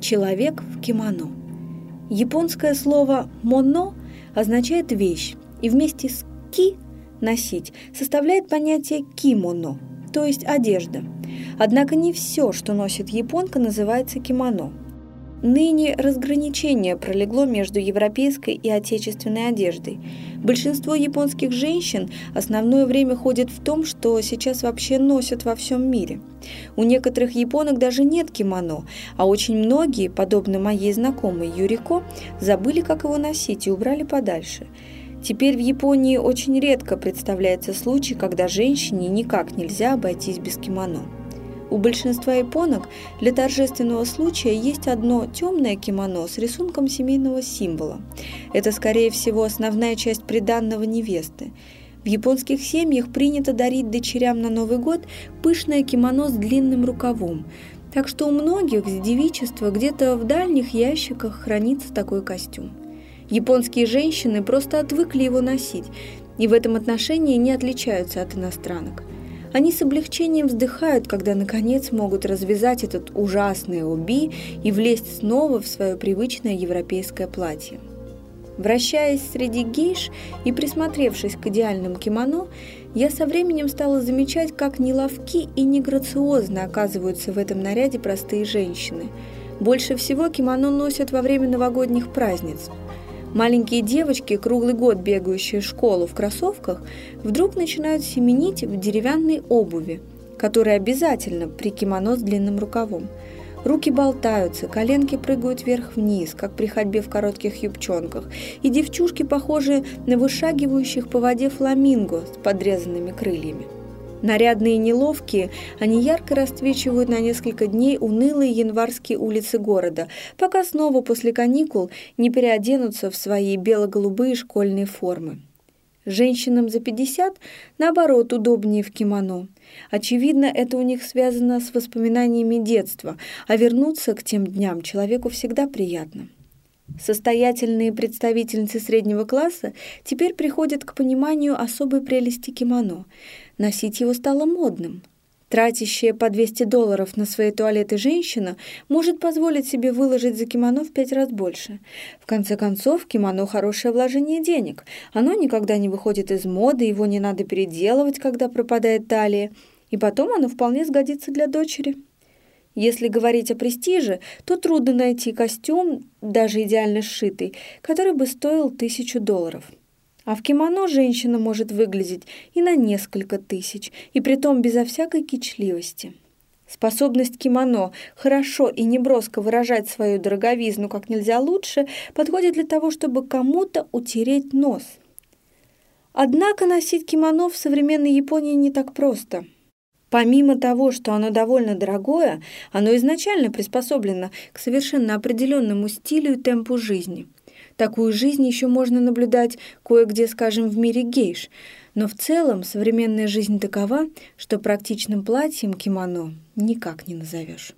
Человек в кимоно. Японское слово «моно» означает «вещь», и вместе с «ки» – «носить» составляет понятие «кимоно», то есть «одежда». Однако не все, что носит японка, называется кимоно – Ныне разграничение пролегло между европейской и отечественной одеждой. Большинство японских женщин основное время ходят в том, что сейчас вообще носят во всем мире. У некоторых японок даже нет кимоно, а очень многие, подобно моей знакомой Юрико, забыли, как его носить и убрали подальше. Теперь в Японии очень редко представляется случай, когда женщине никак нельзя обойтись без кимоно. У большинства японок для торжественного случая есть одно темное кимоно с рисунком семейного символа. Это, скорее всего, основная часть приданного невесты. В японских семьях принято дарить дочерям на Новый год пышное кимоно с длинным рукавом, так что у многих с девичества где-то в дальних ящиках хранится такой костюм. Японские женщины просто отвыкли его носить, и в этом отношении не отличаются от иностранок. Они с облегчением вздыхают, когда наконец могут развязать этот ужасный оби и влезть снова в свое привычное европейское платье. Вращаясь среди гейш и присмотревшись к идеальным кимоно, я со временем стала замечать, как неловки и неграциозно оказываются в этом наряде простые женщины. Больше всего кимоно носят во время новогодних праздниц – Маленькие девочки, круглый год бегающие в школу в кроссовках, вдруг начинают семенить в деревянной обуви, которая обязательно при кимоно с длинным рукавом. Руки болтаются, коленки прыгают вверх-вниз, как при ходьбе в коротких юбчонках, и девчушки похожи на вышагивающих по воде фламинго с подрезанными крыльями. Нарядные и неловкие, они ярко расцвечивают на несколько дней унылые январские улицы города, пока снова после каникул не переоденутся в свои бело-голубые школьные формы. Женщинам за 50, наоборот, удобнее в кимоно. Очевидно, это у них связано с воспоминаниями детства, а вернуться к тем дням человеку всегда приятно. Состоятельные представительницы среднего класса теперь приходят к пониманию особой прелести кимоно – Носить его стало модным. Тратящая по 200 долларов на свои туалеты женщина может позволить себе выложить за кимоно в пять раз больше. В конце концов, кимоно – хорошее вложение денег. Оно никогда не выходит из моды, его не надо переделывать, когда пропадает талия. И потом оно вполне сгодится для дочери. Если говорить о престиже, то трудно найти костюм, даже идеально сшитый, который бы стоил тысячу долларов. А в кимоно женщина может выглядеть и на несколько тысяч, и притом безо всякой кичливости. Способность кимоно хорошо и неброско выражать свою дороговизну как нельзя лучше подходит для того, чтобы кому-то утереть нос. Однако носить кимоно в современной Японии не так просто. Помимо того, что оно довольно дорогое, оно изначально приспособлено к совершенно определенному стилю и темпу жизни – Такую жизнь еще можно наблюдать кое-где, скажем, в мире гейш. Но в целом современная жизнь такова, что практичным платьем кимоно никак не назовешь.